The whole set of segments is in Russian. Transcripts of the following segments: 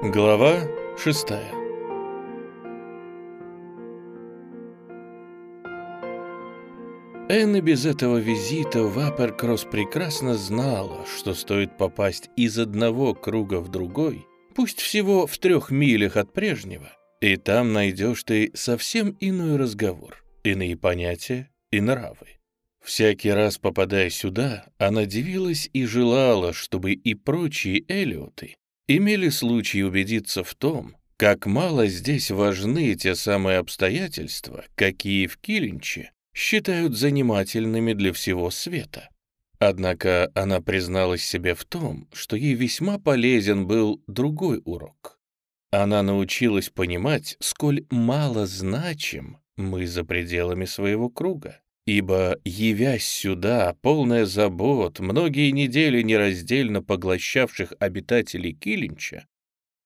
Глава шестая Энн без этого визита в Апперкросс прекрасно знала, что стоит попасть из одного круга в другой, пусть всего в трех милях от прежнего, и там найдешь ты совсем иной разговор, иные понятия и нравы. Всякий раз попадая сюда, она дивилась и желала, чтобы и прочие Эллиоты имели случай убедиться в том, как мало здесь важны те самые обстоятельства, какие в Килинче считают занимательными для всего света. Однако она призналась себе в том, что ей весьма полезен был другой урок. Она научилась понимать, сколь мало значим мы за пределами своего круга. Ибо, явясь сюда, полная забот, многие недели нераздельно поглощавших обитателей Килинча,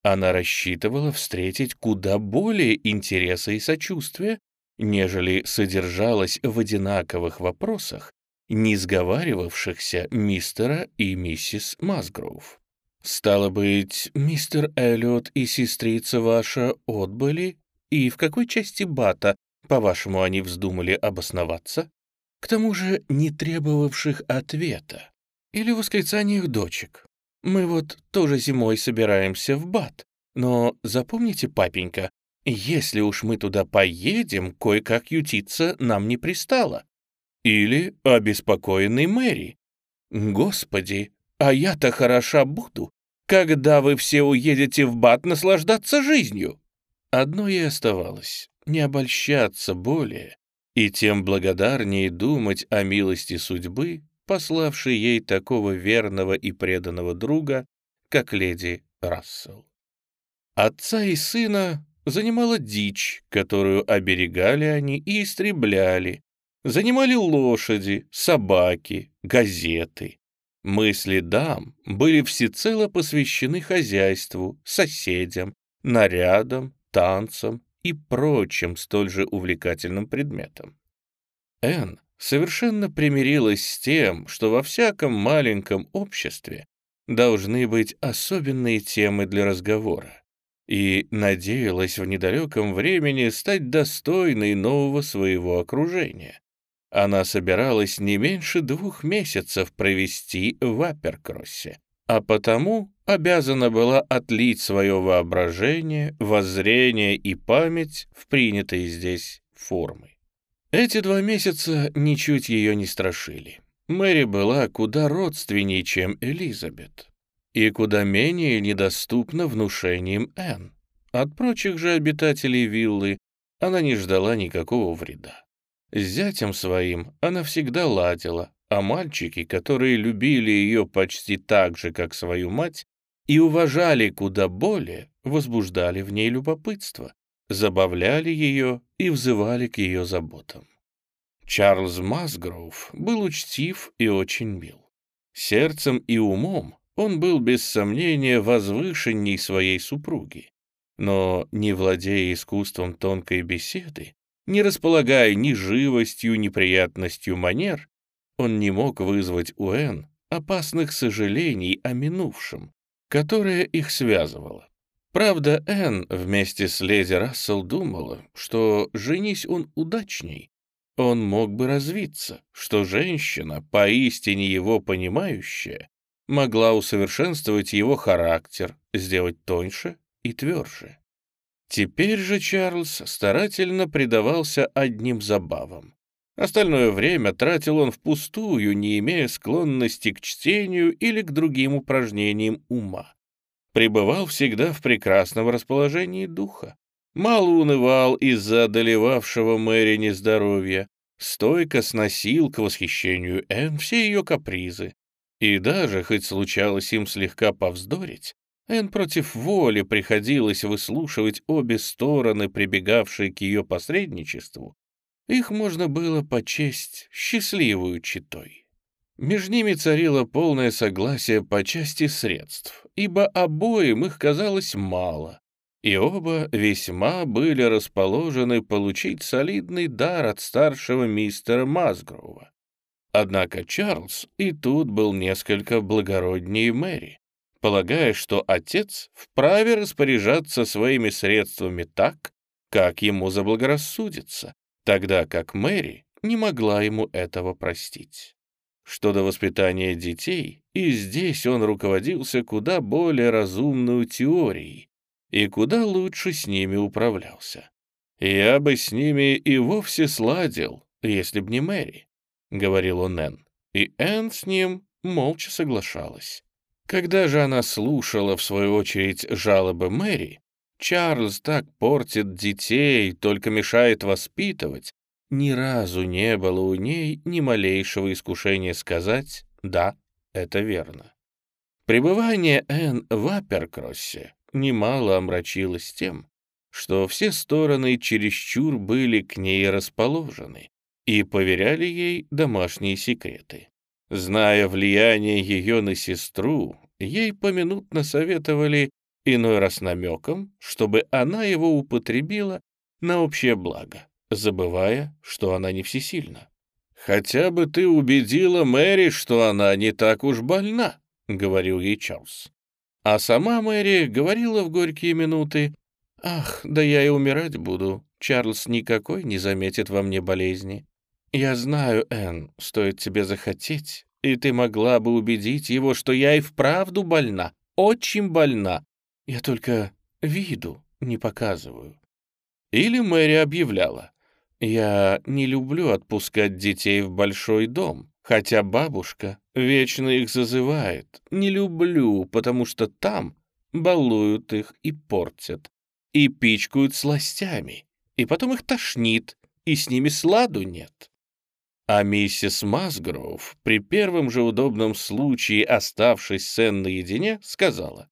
она рассчитывала встретить куда более интереса и сочувствия, нежели содержалась в одинаковых вопросах, не сговаривавшихся мистера и миссис Масгроув. «Стало быть, мистер Эллиот и сестрица ваша отбыли? И в какой части Бата по-вашему, они вздумали обосноваться? К тому же не требовавших ответа. Или восклицаниях дочек. Мы вот тоже зимой собираемся в Бат. Но запомните, папенька, если уж мы туда поедем, кое-как ютиться нам не пристало. Или обеспокоенный Мэри. Господи, а я-то хороша буду, когда вы все уедете в Бат наслаждаться жизнью. Одно и оставалось не обольщаться более и тем благодарнее думать о милости судьбы, пославшей ей такого верного и преданного друга, как леди Рассел. Отца и сына занимала дичь, которую оберегали они и истребляли, занимали лошади, собаки, газеты. Мысли дам были всецело посвящены хозяйству, соседям, нарядам, танцам и прочим столь же увлекательным предметам. Энн совершенно примирилась с тем, что во всяком маленьком обществе должны быть особенные темы для разговора, и надеялась в недалеком времени стать достойной нового своего окружения. Она собиралась не меньше двух месяцев провести в Аперкроссе, а потому обязана была отлить свое воображение, воззрение и память в принятые здесь формы. Эти два месяца ничуть ее не страшили. Мэри была куда родственнее, чем Элизабет, и куда менее недоступна внушением Энн. От прочих же обитателей виллы она не ждала никакого вреда. С зятем своим она всегда ладила, а мальчики, которые любили ее почти так же, как свою мать, и уважали куда более, возбуждали в ней любопытство, забавляли ее и взывали к ее заботам. Чарльз Масгроув был учтив и очень мил. Сердцем и умом он был без сомнения возвышенней своей супруги, но, не владея искусством тонкой беседы, не располагая ни живостью, ни приятностью манер, он не мог вызвать у Энн опасных сожалений о минувшем, которое их связывало. Правда, Энн вместе с леди Рассел думала, что, женись он удачней, он мог бы развиться, что женщина, поистине его понимающая, могла усовершенствовать его характер, сделать тоньше и тверже. Теперь же Чарльз старательно предавался одним забавам. Остальное время тратил он впустую, не имея склонности к чтению или к другим упражнениям ума. Пребывал всегда в прекрасном расположении духа. Мало унывал из-за одолевавшего Мэри нездоровья, стойко сносил к восхищению Энн все ее капризы. И даже, хоть случалось им слегка повздорить, Энн против воли приходилось выслушивать обе стороны, прибегавшие к ее посредничеству, их можно было почесть счастливую читой. Между ними царило полное согласие по части средств, ибо обоим их казалось мало, и оба весьма были расположены получить солидный дар от старшего мистера Масгрова. Однако Чарльз и тут был несколько благороднее Мэри, полагая, что отец вправе распоряжаться своими средствами так, как ему заблагорассудится, тогда как Мэри не могла ему этого простить. Что до воспитания детей, и здесь он руководился куда более разумной теорией и куда лучше с ними управлялся. «Я бы с ними и вовсе сладил, если б не Мэри», — говорил он Энн. И Энн с ним молча соглашалась. Когда же она слушала, в свою очередь, жалобы Мэри, Чарльз так портит детей, только мешает воспитывать, ни разу не было у ней ни малейшего искушения сказать «да, это верно». Пребывание Энн в Аперкроссе немало омрачилось тем, что все стороны чересчур были к ней расположены и поверяли ей домашние секреты. Зная влияние ее на сестру, ей поминутно советовали, иной раз намеком, чтобы она его употребила на общее благо забывая, что она не всесильна. «Хотя бы ты убедила Мэри, что она не так уж больна», — говорил ей Чарльз. А сама Мэри говорила в горькие минуты, «Ах, да я и умирать буду. Чарльз никакой не заметит во мне болезни. Я знаю, Энн, стоит тебе захотеть, и ты могла бы убедить его, что я и вправду больна, очень больна. Я только виду не показываю». Или Мэри объявляла, я не люблю отпускать детей в большой дом, хотя бабушка вечно их зазывает. Не люблю, потому что там балуют их и портят, и пичкают сластями, и потом их тошнит, и с ними сладу нет. А миссис Масгроув, при первом же удобном случае, оставшись с Энн наедине, сказала,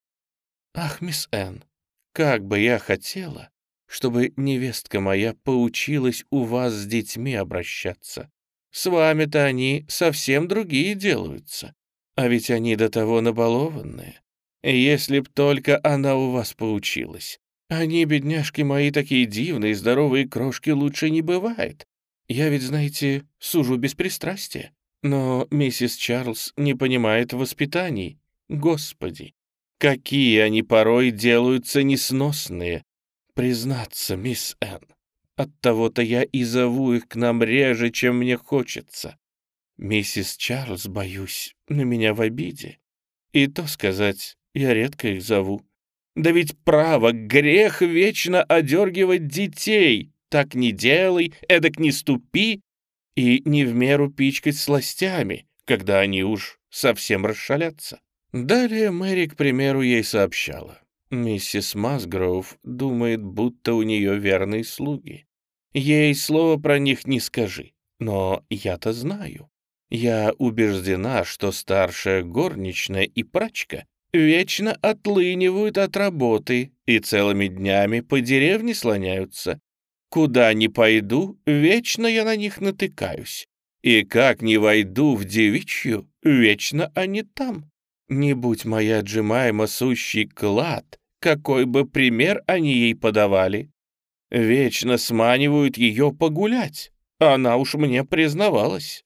«Ах, мисс Энн, как бы я хотела, чтобы невестка моя поучилась у вас с детьми обращаться. С вами-то они совсем другие делаются, а ведь они до того набалованные. Если б только она у вас поучилась. Они, бедняжки мои, такие дивные, здоровые крошки, лучше не бывает. Я ведь, знаете, сужу без пристрастия. Но миссис Чарльз не понимает воспитаний. Господи, какие они порой делаются несносные, Признаться, мисс Энн, оттого-то я и зову их к нам реже, чем мне хочется. Миссис Чарльз, боюсь, на меня в обиде. И то сказать, я редко их зову. Да ведь право, грех вечно одергивать детей. Так не делай, эдак не ступи. И не в меру пичкать сластями, когда они уж совсем расшалятся. Далее Мэри, к примеру, ей сообщала. Миссис Масгроув думает, будто у нее верные слуги. Ей слова про них не скажи, но я-то знаю. Я убеждена, что старшая горничная и прачка вечно отлынивают от работы и целыми днями по деревне слоняются. Куда ни пойду, вечно я на них натыкаюсь. И как не войду в девичью, вечно они там. Не будь моя Джемайма сущий клад, какой бы пример они ей подавали. Вечно сманивают ее погулять. Она уж мне признавалась.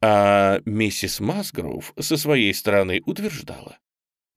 А миссис Масгроув со своей стороны утверждала.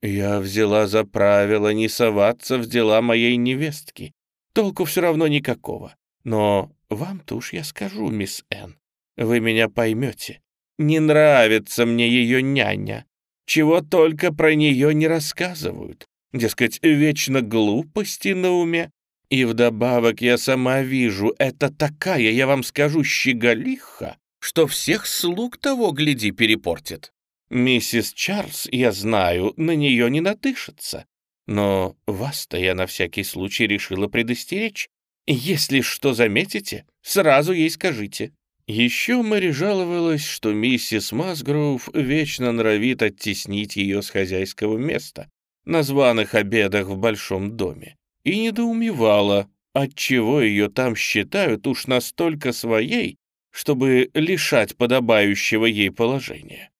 Я взяла за правило не соваться в дела моей невестки. Толку все равно никакого. Но вам-то уж я скажу, мисс Энн. Вы меня поймете. Не нравится мне ее няня. Чего только про нее не рассказывают. Дескать, вечно глупости на уме. И вдобавок я сама вижу, это такая, я вам скажу, щеголиха, что всех слуг того, гляди, перепортит. Миссис Чарльз, я знаю, на нее не натышится. Но вас-то я на всякий случай решила предостеречь. Если что заметите, сразу ей скажите. Еще Мэри жаловалась, что миссис Масгроув вечно норовит оттеснить ее с хозяйского места, на званых обедах в большом доме и недоумевала, отчего ее там считают уж настолько своей, чтобы лишать подобающего ей положения.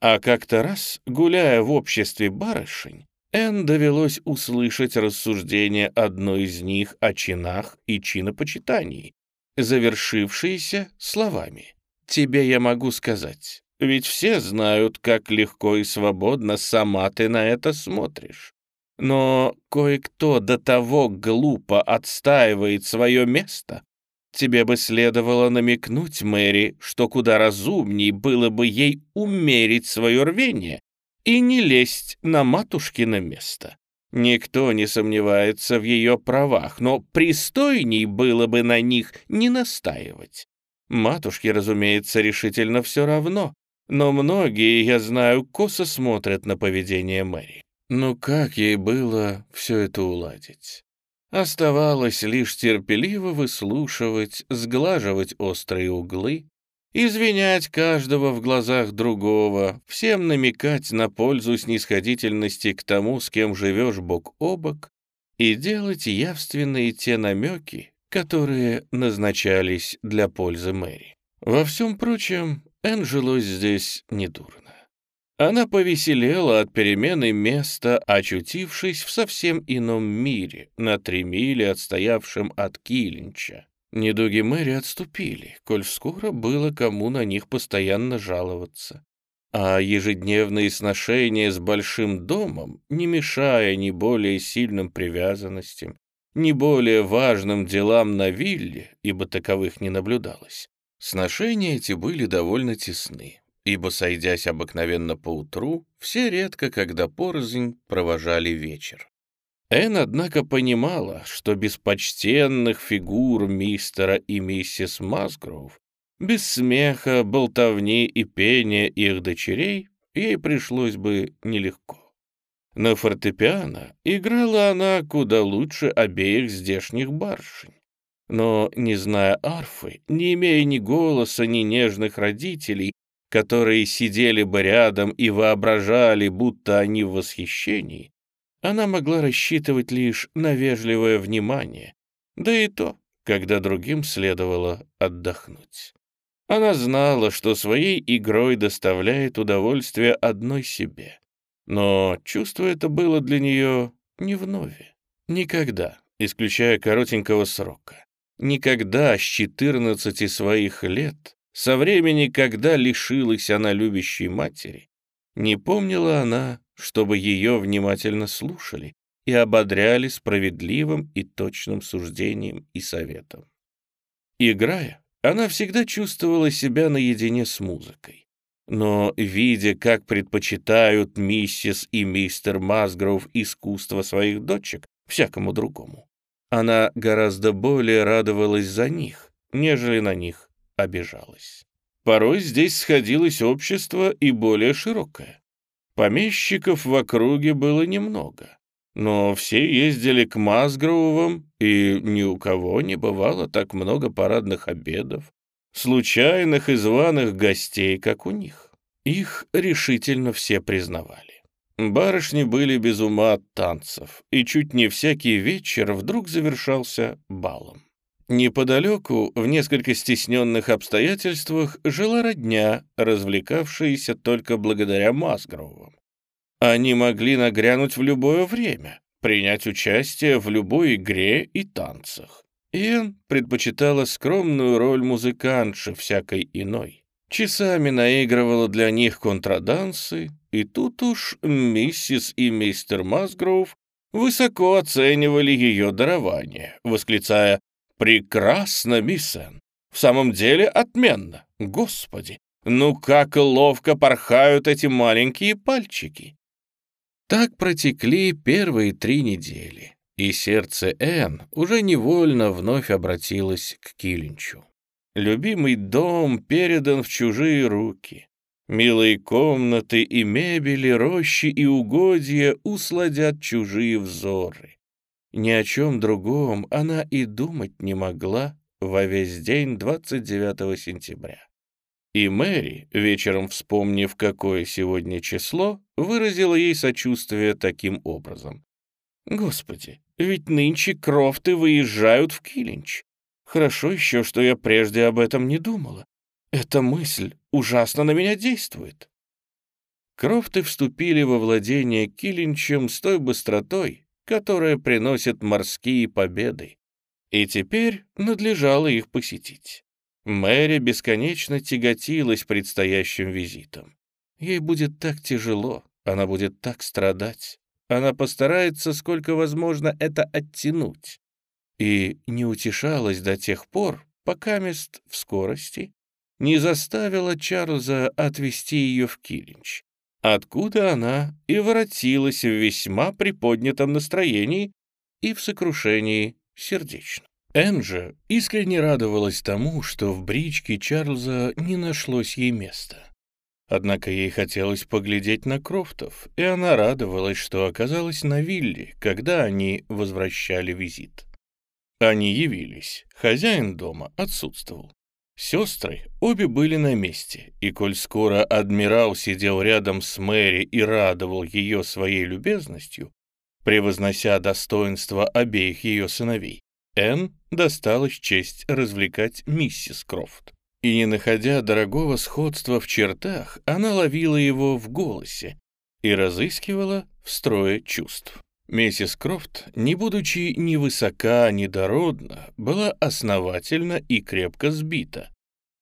А как-то раз, гуляя в обществе барышень, Энн довелось услышать рассуждение одной из них о чинах и чинопочитании, завершившиеся словами. «Тебе я могу сказать, ведь все знают, как легко и свободно сама ты на это смотришь. Но кое-кто до того глупо отстаивает свое место. Тебе бы следовало намекнуть Мэри, что куда разумней было бы ей умерить свое рвение и не лезть на матушкино место. Никто не сомневается в ее правах, но пристойней было бы на них не настаивать. Матушке, разумеется, решительно все равно, но многие, я знаю, косо смотрят на поведение Мэри. Ну как ей было все это уладить? Оставалось лишь терпеливо выслушивать, сглаживать острые углы, извинять каждого в глазах другого, всем намекать на пользу снисходительности к тому, с кем живешь бок о бок, и делать явственные те намеки, которые назначались для пользы Мэри. Во всем прочем, Энн жилось здесь недурно. Она повеселела от перемены места, очутившись в совсем ином мире, на три мили отстоявшем от Килинча. Недуги Мэри отступили, коль скоро было кому на них постоянно жаловаться. А ежедневные сношения с большим домом, не мешая ни более сильным привязанностям, ни более важным делам на вилле, ибо таковых не наблюдалось, сношения эти были довольно тесны, ибо, сойдясь обыкновенно поутру, все редко, когда порознь, провожали вечер. Энн, однако, понимала, что без почтенных фигур мистера и миссис Масгроув, без смеха, болтовни и пения их дочерей ей пришлось бы нелегко. На фортепиано играла она куда лучше обеих здешних барышень. Но, не зная арфы, не имея ни голоса, ни нежных родителей, которые сидели бы рядом и воображали, будто они в восхищении, она могла рассчитывать лишь на вежливое внимание, да и то, когда другим следовало отдохнуть. Она знала, что своей игрой доставляет удовольствие одной себе, но чувство это было для нее не вновь. Никогда, исключая коротенького срока, никогда с 14 своих лет, со времени, когда лишилась она любящей матери, не помнила она чтобы ее внимательно слушали и ободряли справедливым и точным суждением и советом. Играя, она всегда чувствовала себя наедине с музыкой. Но, видя, как предпочитают миссис и мистер Масгров искусство своих дочек всякому другому, она гораздо более радовалась за них, нежели на них обижалась. Порой здесь сходилось общество и более широкое. Помещиков в округе было немного, но все ездили к Мазгроувам, и ни у кого не бывало так много парадных обедов, случайных и званых гостей, как у них. Их решительно все признавали. Барышни были без ума от танцев, и чуть не всякий вечер вдруг завершался балом. Неподалеку, в несколько стесненных обстоятельствах, жила родня, развлекавшаяся только благодаря Масгровым. Они могли нагрянуть в любое время, принять участие в любой игре и танцах. Иэн предпочитала скромную роль музыкантши всякой иной. Часами наигрывала для них контрадансы, и тут уж миссис и мистер Масгроув высоко оценивали ее дарование, восклицая «Прекрасно, мисс Энн! В самом деле отменно! Господи, ну как ловко порхают эти маленькие пальчики!» Так протекли первые три недели, и сердце Энн уже невольно вновь обратилось к Килинчу. Любимый дом передан в чужие руки. Милые комнаты и мебели, рощи и угодья усладят чужие взоры. Ни о чем другом она и думать не могла во весь день 29 сентября. И Мэри, вечером вспомнив, какое сегодня число, выразила ей сочувствие таким образом. «Господи, ведь нынче крофты выезжают в Килинч. Хорошо еще, что я прежде об этом не думала. Эта мысль ужасно на меня действует». Крофты вступили во владение Килинчем с той быстротой, которая приносит морские победы, и теперь надлежало их посетить. Мэри бесконечно тяготилась предстоящим визитом. Ей будет так тяжело, она будет так страдать. Она постарается, сколько возможно, это оттянуть. И не утешалась до тех пор, пока мест в скорости не заставила Чарльза отвезти ее в Килинч, откуда она и воротилась в весьма приподнятом настроении и в сокрушении сердечно. Энджи искренне радовалась тому, что в бричке Чарльза не нашлось ей места. Однако ей хотелось поглядеть на Крофтов, и она радовалась, что оказалась на вилле, когда они возвращали визит. Они явились, хозяин дома отсутствовал. Сестры обе были на месте, и коль скоро адмирал сидел рядом с Мэри и радовал ее своей любезностью, превознося достоинство обеих ее сыновей, Энн досталась честь развлекать миссис Крофт. И не находя дорогого сходства в чертах, она ловила его в голосе и разыскивала в строе чувств. Миссис Крофт, не будучи ни высока, ни дородна, была основательно и крепко сбита,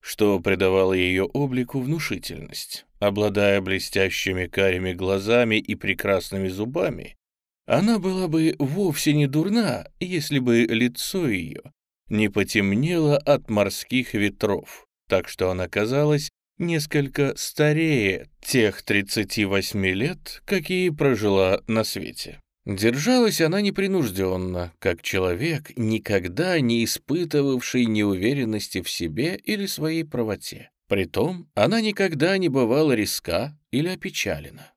что придавало ее облику внушительность. Обладая блестящими карими глазами и прекрасными зубами, она была бы вовсе не дурна, если бы лицо ее не потемнело от морских ветров, так что она казалась несколько старее тех 38 лет, какие прожила на свете. Держалась она непринужденно, как человек, никогда не испытывавший неуверенности в себе или своей правоте. Притом она никогда не бывала риска или опечалена.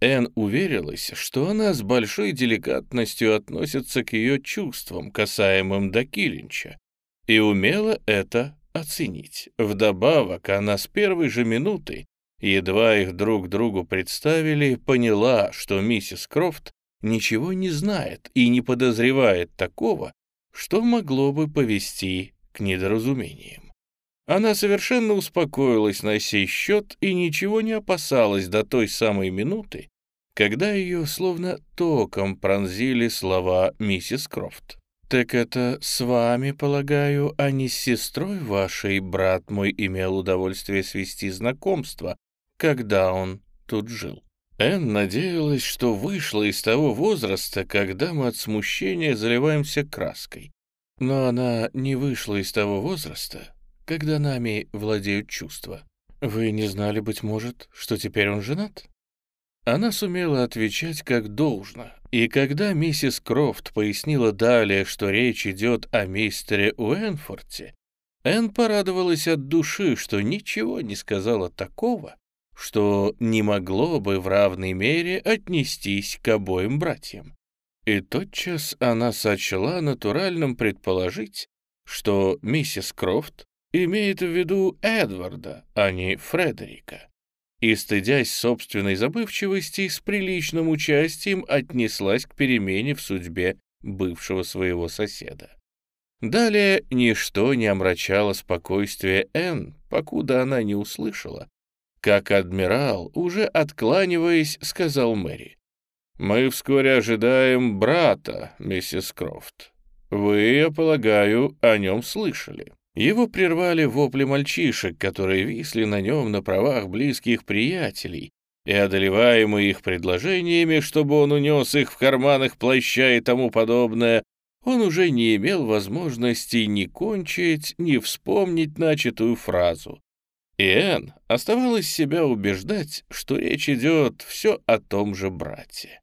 Энн уверилась, что она с большой деликатностью относится к ее чувствам, касаемым до Киллинча, и умела это оценить. Вдобавок, она с первой же минуты, едва их друг другу представили, поняла, что миссис Крофт ничего не знает и не подозревает такого, что могло бы повести к недоразумениям. Она совершенно успокоилась на сей счет и ничего не опасалась до той самой минуты, когда ее словно током пронзили слова миссис Крофт. «Так это с вами, полагаю, а не с сестрой вашей брат мой имел удовольствие свести знакомство, когда он тут жил?» Энн надеялась, что вышла из того возраста, когда мы от смущения заливаемся краской. Но она не вышла из того возраста, когда нами владеют чувства. Вы не знали, быть может, что теперь он женат? Она сумела отвечать как должно, и когда миссис Крофт пояснила далее, что речь идет о мистере Уэнфорте, Энн порадовалась от души, что ничего не сказала такого, что не могло бы в равной мере отнестись к обоим братьям. И тотчас она сочла натуральным предположить, что миссис Крофт имеет в виду Эдварда, а не Фредерика. И, стыдясь собственной забывчивости, с приличным участием отнеслась к перемене в судьбе бывшего своего соседа. Далее ничто не омрачало спокойствие Энн, покуда она не услышала, как адмирал, уже откланиваясь, сказал Мэри. «Мы вскоре ожидаем брата, миссис Крофт. Вы, я полагаю, о нем слышали». Его прервали вопли мальчишек, которые висли на нем на правах близких приятелей, и, одолеваемые их предложениями, чтобы он унес их в карманах плаща и тому подобное, он уже не имел возможности ни кончить, ни вспомнить начатую фразу. И Энн оставалось себя убеждать, что речь идет все о том же брате.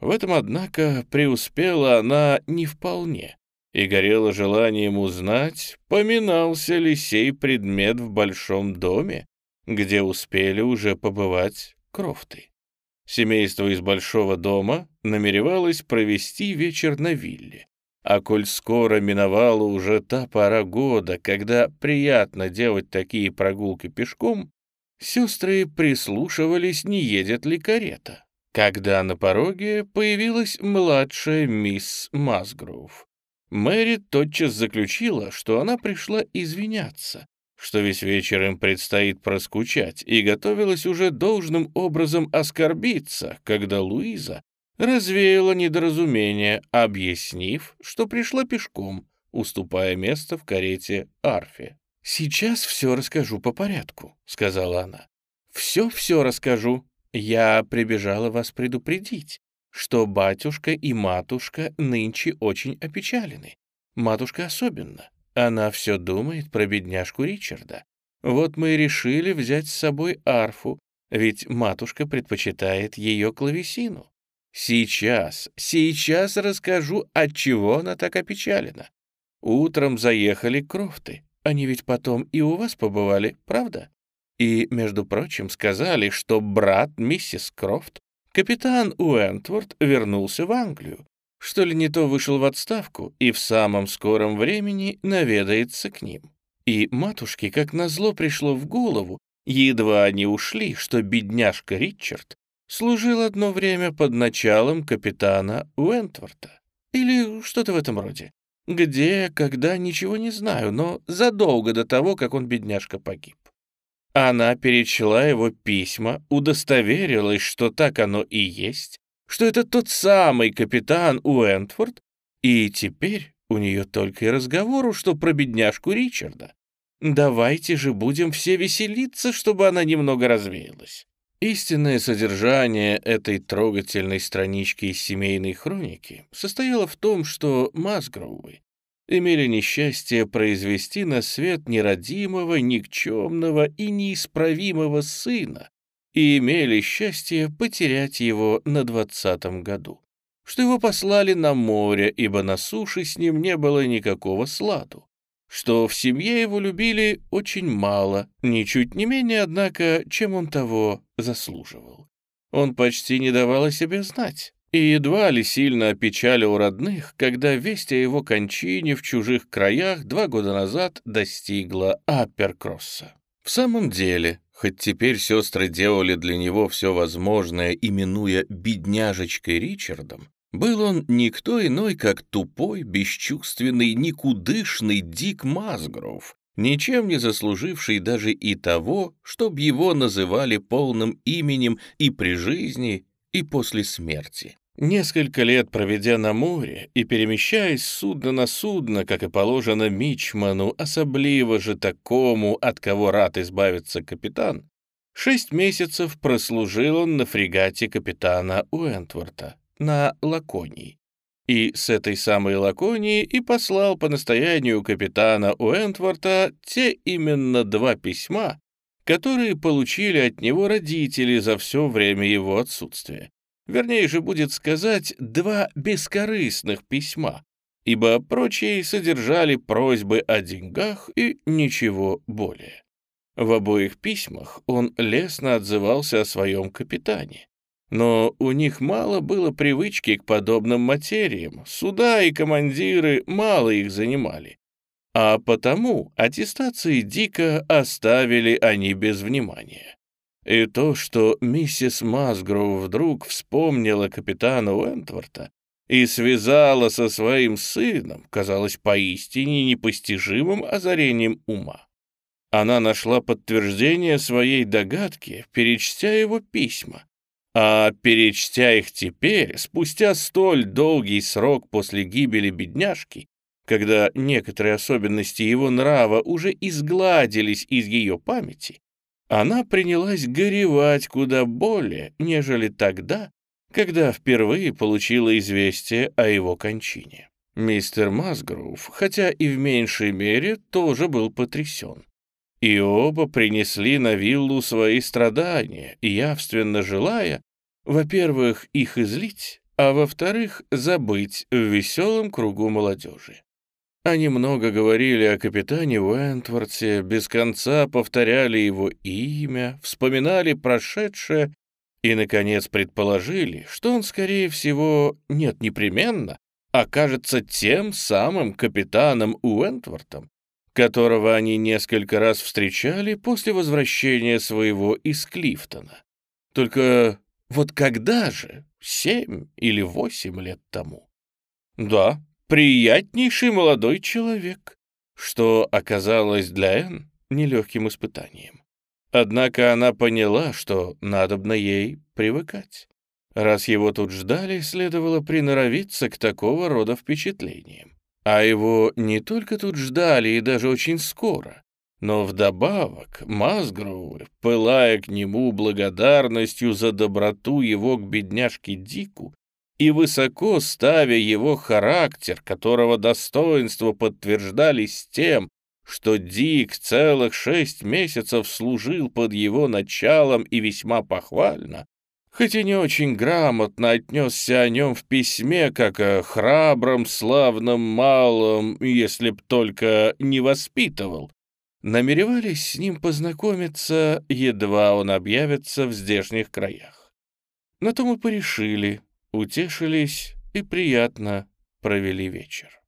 В этом, однако, преуспела она не вполне и горела желанием узнать, поминался ли сей предмет в большом доме, где успели уже побывать Крофты. Семейство из большого дома намеревалось провести вечер на вилле, а коль скоро миновала уже та пора года, когда приятно делать такие прогулки пешком, сестры прислушивались, не едет ли карета. Когда на пороге появилась младшая мисс Масгроув, Мэри тотчас заключила, что она пришла извиняться, что весь вечер им предстоит проскучать, и готовилась уже должным образом оскорбиться, когда Луиза развеяла недоразумение, объяснив, что пришла пешком, уступая место в карете Арфе. «Сейчас все расскажу по порядку», — сказала она. «Все-все расскажу. Я прибежала вас предупредить, что батюшка и матушка нынче очень опечалены. Матушка особенно. Она все думает про бедняжку Ричарда. Вот мы и решили взять с собой арфу, ведь матушка предпочитает ее клавесину. Сейчас, сейчас расскажу, от чего она так опечалена. Утром заехали Крофты. Они ведь потом и у вас побывали, правда? И, между прочим, сказали, что брат миссис Крофт, капитан Уэнтворд, вернулся в Англию. Что ли не то вышел в отставку и в самом скором времени наведается к ним. И матушке, как назло, пришло в голову, едва они ушли, что бедняжка Ричард служил одно время под началом капитана Уэнтворта. Или что-то в этом роде. Где, когда, ничего не знаю, но задолго до того, как он, бедняжка, погиб. Она перечла его письма, удостоверилась, что так оно и есть, что это тот самый капитан Уэнтфорд, и теперь у нее только и разговору, что про бедняжку Ричарда. Давайте же будем все веселиться, чтобы она немного развеялась. Истинное содержание этой трогательной странички из семейной хроники состояло в том, что Масгроувы имели несчастье произвести на свет нерадимого, никчемного и неисправимого сына и имели счастье потерять его на двадцатом году, что его послали на море, ибо на суше с ним не было никакого сладу, что в семье его любили очень мало, ничуть не менее, однако, чем он того заслуживал. Он почти не давал о себе знать, и едва ли сильно опечалил родных, когда весть о его кончине в чужих краях два года назад достигла Апперкросса. В самом деле, хоть теперь сестры делали для него все возможное, именуя «бедняжечкой Ричардом», был он никто иной, как тупой, бесчувственный, никудышный Дик Масгров, ничем не заслуживший даже и того, чтобы его называли полным именем и при жизни, и после смерти. Несколько лет проведя на море и перемещаясь с судна на судно, как и положено мичману, особливо же такому, от кого рад избавиться капитан, шесть месяцев прослужил он на фрегате капитана Уэнтворта на Лаконии. И с этой самой Лаконии и послал по настоянию капитана Уэнтворта те именно два письма, которые получили от него родители за все время его отсутствия. Вернее же будет сказать, два бескорыстных письма, ибо прочие содержали просьбы о деньгах и ничего более. В обоих письмах он лестно отзывался о своем капитане, но у них мало было привычки к подобным материям, суда и командиры мало их занимали. А потому аттестации Дика оставили они без внимания. И то, что миссис Масгроув вдруг вспомнила капитана Уэнтворта и связала со своим сыном, казалось поистине непостижимым озарением ума. Она нашла подтверждение своей догадки, перечтя его письма, а перечтя их теперь, спустя столь долгий срок после гибели бедняжки, когда некоторые особенности его нрава уже изгладились из ее памяти, она принялась горевать куда более, нежели тогда, когда впервые получила известие о его кончине. Мистер Масгроув, хотя и в меньшей мере, тоже был потрясен. И оба принесли на виллу свои страдания, явственно желая, во-первых, их излить, а во-вторых, забыть в веселом кругу молодежи. Они много говорили о капитане Уэнтворте, без конца повторяли его имя, вспоминали прошедшее и, наконец, предположили, что он, скорее всего, нет непременно, окажется тем самым капитаном Уэнтвортом, которого они несколько раз встречали после возвращения своего из Клифтона. Только вот когда же? Семь или восемь лет тому? Да, приятнейший молодой человек, что оказалось для Энн нелегким испытанием. Однако она поняла, что надобно ей привыкать. Раз его тут ждали, следовало приноровиться к такого рода впечатлениям. А его не только тут ждали и даже очень скоро, Но вдобавок Мазгровы, пылая к нему благодарностью за доброту его к бедняжке Дику и высоко ставя его характер, которого достоинства подтверждались тем, что Дик целых шесть месяцев служил под его началом и весьма похвально, хоть и не очень грамотно отнесся о нем в письме, как о храбром, славном малом, если б только не воспитывал, намеревались с ним познакомиться, едва он объявится в здешних краях. На то мы порешили, утешились и приятно провели вечер.